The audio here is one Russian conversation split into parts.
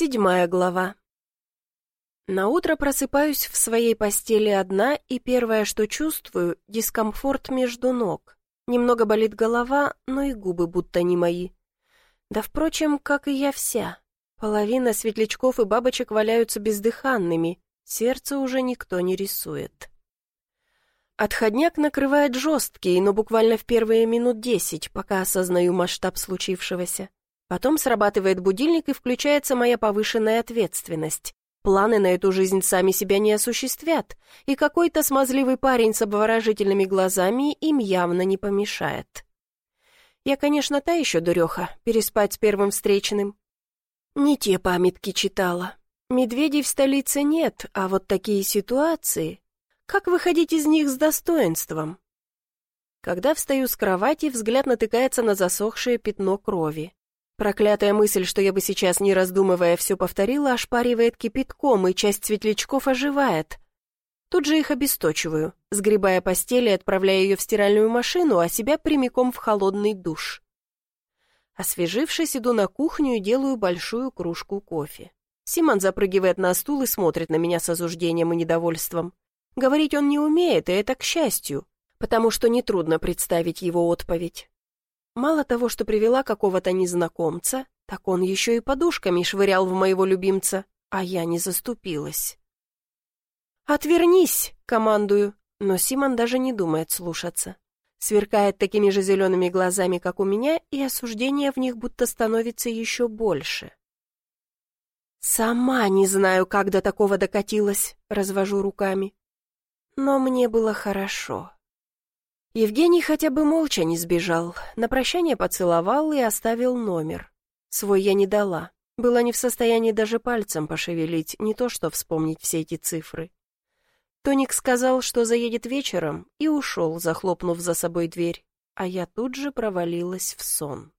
Седьмая глава. На утро просыпаюсь в своей постели одна, и первое, что чувствую, дискомфорт между ног. Немного болит голова, но и губы будто не мои. Да, впрочем, как и я вся. Половина светлячков и бабочек валяются бездыханными, сердце уже никто не рисует. Отходняк накрывает жесткий, но буквально в первые минут десять, пока осознаю масштаб случившегося. Потом срабатывает будильник и включается моя повышенная ответственность. Планы на эту жизнь сами себя не осуществят, и какой-то смазливый парень с обворожительными глазами им явно не помешает. Я, конечно, та еще дуреха, переспать с первым встречным. Не те памятки читала. Медведей в столице нет, а вот такие ситуации... Как выходить из них с достоинством? Когда встаю с кровати, взгляд натыкается на засохшее пятно крови. Проклятая мысль, что я бы сейчас, не раздумывая, все повторила, ошпаривает кипятком, и часть светлячков оживает. Тут же их обесточиваю, сгребая постель и отправляя ее в стиральную машину, а себя прямиком в холодный душ. Освежившись, иду на кухню и делаю большую кружку кофе. Симон запрыгивает на стул и смотрит на меня с осуждением и недовольством. Говорить он не умеет, и это к счастью, потому что нетрудно представить его отповедь. Мало того, что привела какого-то незнакомца, так он еще и подушками швырял в моего любимца, а я не заступилась. «Отвернись!» — командую, но Симон даже не думает слушаться. Сверкает такими же зелеными глазами, как у меня, и осуждение в них будто становится еще больше. «Сама не знаю, как до такого докатилась», — развожу руками. «Но мне было хорошо». Евгений хотя бы молча не сбежал, на прощание поцеловал и оставил номер. Свой я не дала, была не в состоянии даже пальцем пошевелить, не то что вспомнить все эти цифры. Тоник сказал, что заедет вечером, и ушел, захлопнув за собой дверь, а я тут же провалилась в сон.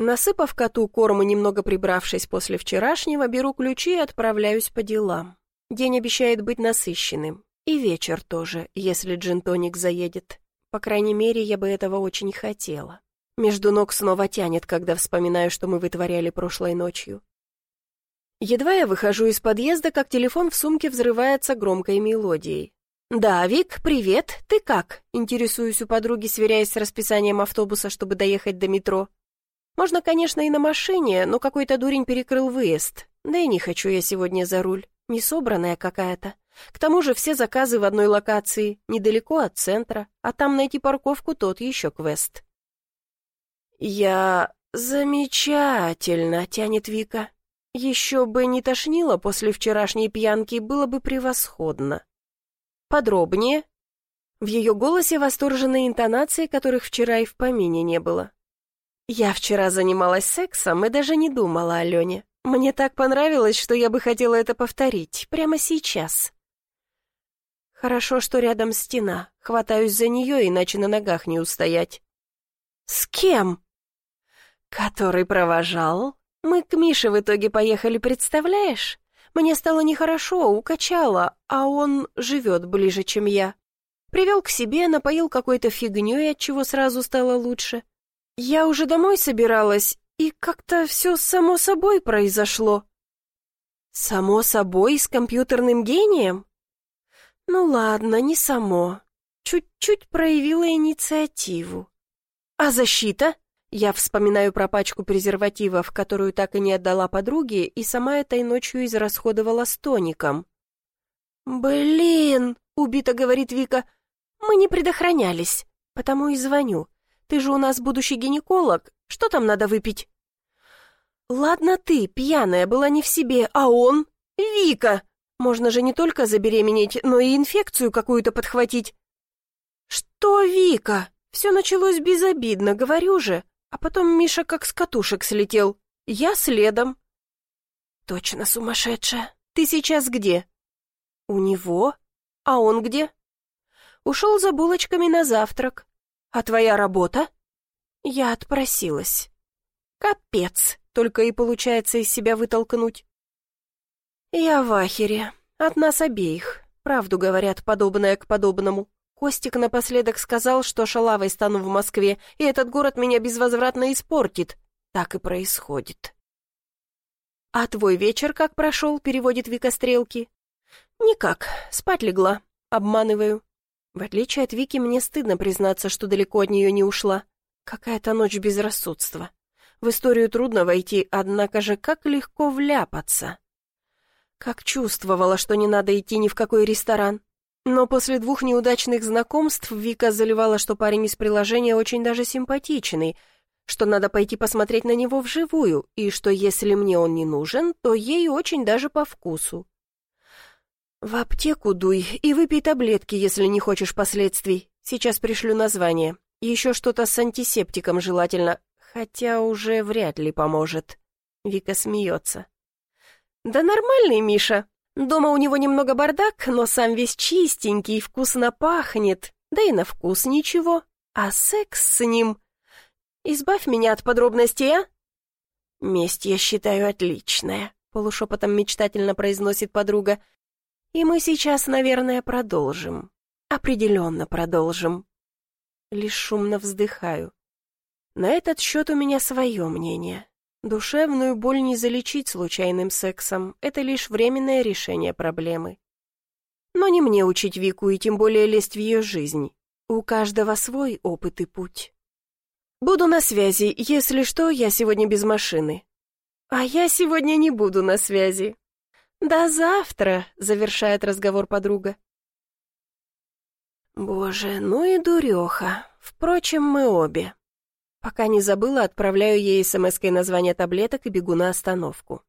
Насыпав коту корм и немного прибравшись после вчерашнего, беру ключи и отправляюсь по делам. День обещает быть насыщенным. И вечер тоже, если джин-тоник заедет. По крайней мере, я бы этого очень хотела. Между ног снова тянет, когда вспоминаю, что мы вытворяли прошлой ночью. Едва я выхожу из подъезда, как телефон в сумке взрывается громкой мелодией. «Да, Вик, привет, ты как?» Интересуюсь у подруги, сверяясь с расписанием автобуса, чтобы доехать до метро. Можно, конечно, и на машине, но какой-то дурень перекрыл выезд. Да и не хочу я сегодня за руль, несобранная какая-то. К тому же все заказы в одной локации, недалеко от центра, а там найти парковку тот еще квест. «Я... замечательно», — тянет Вика. «Еще бы не тошнило после вчерашней пьянки, было бы превосходно». «Подробнее?» В ее голосе восторженные интонации, которых вчера и в помине не было. «Я вчера занималась сексом и даже не думала о Лене. Мне так понравилось, что я бы хотела это повторить, прямо сейчас». Хорошо, что рядом стена. Хватаюсь за нее, иначе на ногах не устоять. «С кем?» «Который провожал. Мы к Мише в итоге поехали, представляешь? Мне стало нехорошо, укачало, а он живет ближе, чем я. Привел к себе, напоил какой-то фигней, от чего сразу стало лучше. Я уже домой собиралась, и как-то все само собой произошло». «Само собой, с компьютерным гением?» Ну ладно, не само. Чуть-чуть проявила инициативу. А защита? Я вспоминаю про пачку презервативов, которую так и не отдала подруге, и сама этой ночью израсходовала с тоником. «Блин!» — убито говорит Вика. «Мы не предохранялись, потому и звоню. Ты же у нас будущий гинеколог. Что там надо выпить?» «Ладно ты, пьяная, была не в себе, а он...» «Вика!» Можно же не только забеременеть, но и инфекцию какую-то подхватить. Что, Вика? Все началось безобидно, говорю же. А потом Миша как с катушек слетел. Я следом. Точно сумасшедшая. Ты сейчас где? У него? А он где? Ушел за булочками на завтрак. А твоя работа? Я отпросилась. Капец, только и получается из себя вытолкнуть. «Я в ахере. От нас обеих. Правду говорят, подобное к подобному. Костик напоследок сказал, что шалавой стану в Москве, и этот город меня безвозвратно испортит. Так и происходит. «А твой вечер как прошел?» — переводит Вика стрелки. «Никак, спать легла», — обманываю. В отличие от Вики, мне стыдно признаться, что далеко от нее не ушла. Какая-то ночь безрассудства. В историю трудно войти, однако же как легко вляпаться. Как чувствовала, что не надо идти ни в какой ресторан. Но после двух неудачных знакомств Вика заливала, что парень из приложения очень даже симпатичный, что надо пойти посмотреть на него вживую, и что если мне он не нужен, то ей очень даже по вкусу. «В аптеку дуй и выпей таблетки, если не хочешь последствий. Сейчас пришлю название. Еще что-то с антисептиком желательно, хотя уже вряд ли поможет». Вика смеется. «Да нормальный Миша. Дома у него немного бардак, но сам весь чистенький, вкусно пахнет. Да и на вкус ничего. А секс с ним... Избавь меня от подробностей, а?» «Месть я считаю отличная», — полушепотом мечтательно произносит подруга. И мы сейчас, наверное, продолжим. Определенно продолжим. Лишь шумно вздыхаю. На этот счет у меня свое мнение. Душевную боль не залечить случайным сексом, это лишь временное решение проблемы. Но не мне учить Вику и тем более лезть в ее жизнь. У каждого свой опыт и путь. Буду на связи, если что, я сегодня без машины. А я сегодня не буду на связи, «До завтра», — завершает разговор подруга. Боже, ну и дуреха. Впрочем, мы обе. Пока не забыла, отправляю ей смс-кой название таблеток и бегу на остановку.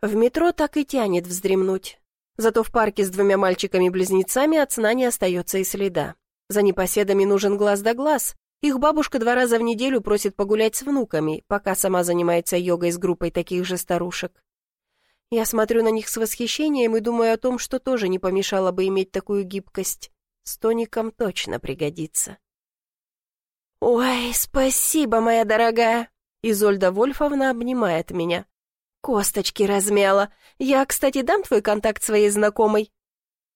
В метро так и тянет вздремнуть. Зато в парке с двумя мальчиками-близнецами от сна не остается и следа. За непоседами нужен глаз да глаз. Их бабушка два раза в неделю просит погулять с внуками, пока сама занимается йогой с группой таких же старушек. Я смотрю на них с восхищением и думаю о том, что тоже не помешало бы иметь такую гибкость. С тоником точно пригодится. «Ой, спасибо, моя дорогая!» Изольда Вольфовна обнимает меня. «Косточки размяла. Я, кстати, дам твой контакт своей знакомой?»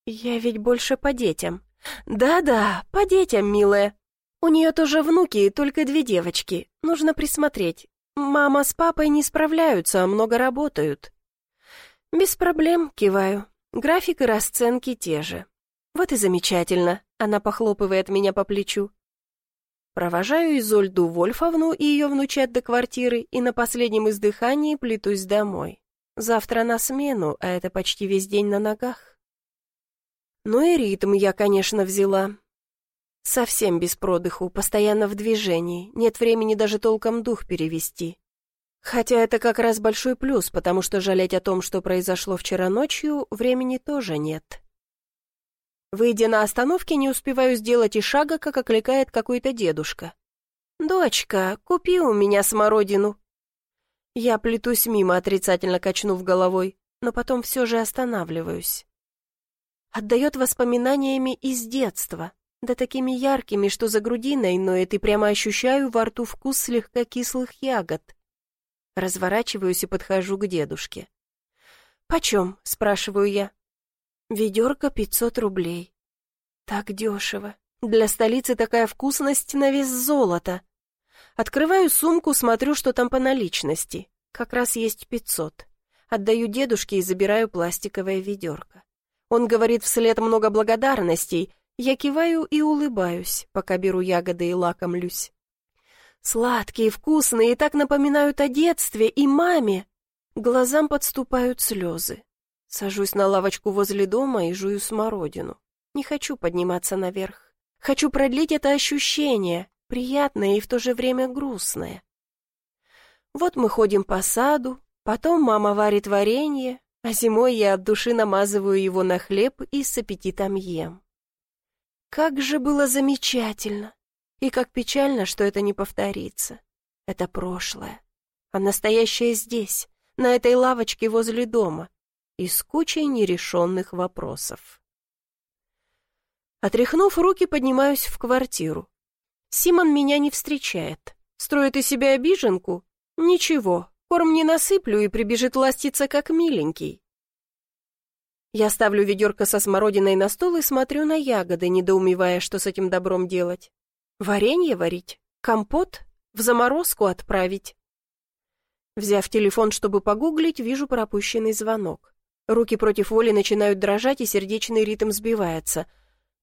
«Я ведь больше по детям». «Да-да, по детям, милая. У нее тоже внуки, только две девочки. Нужно присмотреть. Мама с папой не справляются, а много работают. «Без проблем», — киваю. График и расценки те же. «Вот и замечательно», — она похлопывает меня по плечу. Провожаю Изольду Вольфовну и ее внучат до квартиры и на последнем издыхании плетусь домой. Завтра на смену, а это почти весь день на ногах. Ну и ритм я, конечно, взяла. Совсем без продыху, постоянно в движении, нет времени даже толком дух перевести. Хотя это как раз большой плюс, потому что жалеть о том, что произошло вчера ночью, времени тоже нет. Выйдя на остановке, не успеваю сделать и шага, как окликает какой-то дедушка. «Дочка, купи у меня смородину». Я плетусь мимо, отрицательно качнув головой, но потом все же останавливаюсь. Отдает воспоминаниями из детства, да такими яркими, что за грудиной ноет и прямо ощущаю во рту вкус слегка кислых ягод. Разворачиваюсь и подхожу к дедушке. «Почем?» — спрашиваю я. «Ведерко пятьсот рублей». «Так дешево. Для столицы такая вкусность на вес золота». Открываю сумку, смотрю, что там по наличности. Как раз есть пятьсот. Отдаю дедушке и забираю пластиковое ведерко. Он говорит вслед много благодарностей. Я киваю и улыбаюсь, пока беру ягоды и лакомлюсь. Сладкие, вкусные и так напоминают о детстве и маме. Глазам подступают слезы. Сажусь на лавочку возле дома и жую смородину. Не хочу подниматься наверх. Хочу продлить это ощущение, приятное и в то же время грустное. Вот мы ходим по саду, потом мама варит варенье, а зимой я от души намазываю его на хлеб и с аппетитом ем. Как же было замечательно! И как печально, что это не повторится. Это прошлое. А настоящее здесь, на этой лавочке возле дома, и с кучей нерешенных вопросов. Отряхнув руки, поднимаюсь в квартиру. Симон меня не встречает. Строит из себя обиженку? Ничего, корм не насыплю и прибежит ластиться, как миленький. Я ставлю ведерко со смородиной на стол и смотрю на ягоды, недоумевая, что с этим добром делать. Варенье варить? Компот? В заморозку отправить? Взяв телефон, чтобы погуглить, вижу пропущенный звонок. Руки против воли начинают дрожать, и сердечный ритм сбивается.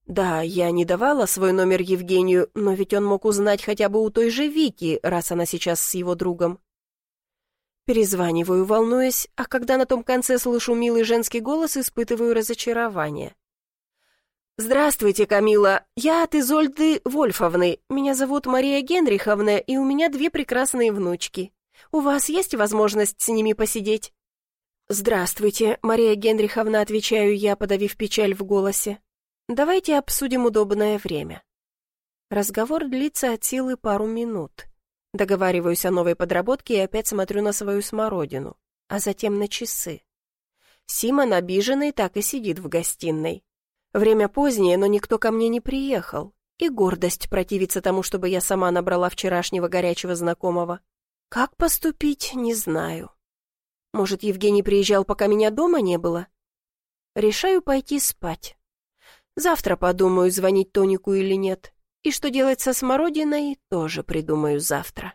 Да, я не давала свой номер Евгению, но ведь он мог узнать хотя бы у той же Вики, раз она сейчас с его другом. Перезваниваю, волнуясь, а когда на том конце слышу милый женский голос, испытываю разочарование. «Здравствуйте, Камила. Я от Изольды Вольфовны. Меня зовут Мария Генриховна, и у меня две прекрасные внучки. У вас есть возможность с ними посидеть?» «Здравствуйте, Мария Генриховна», — отвечаю я, подавив печаль в голосе. «Давайте обсудим удобное время». Разговор длится от силы пару минут. Договариваюсь о новой подработке и опять смотрю на свою смородину, а затем на часы. Симон, обиженный, так и сидит в гостиной. Время позднее, но никто ко мне не приехал. И гордость противится тому, чтобы я сама набрала вчерашнего горячего знакомого. Как поступить, не знаю. Может, Евгений приезжал, пока меня дома не было? Решаю пойти спать. Завтра подумаю, звонить Тонику или нет. И что делать со смородиной, тоже придумаю завтра.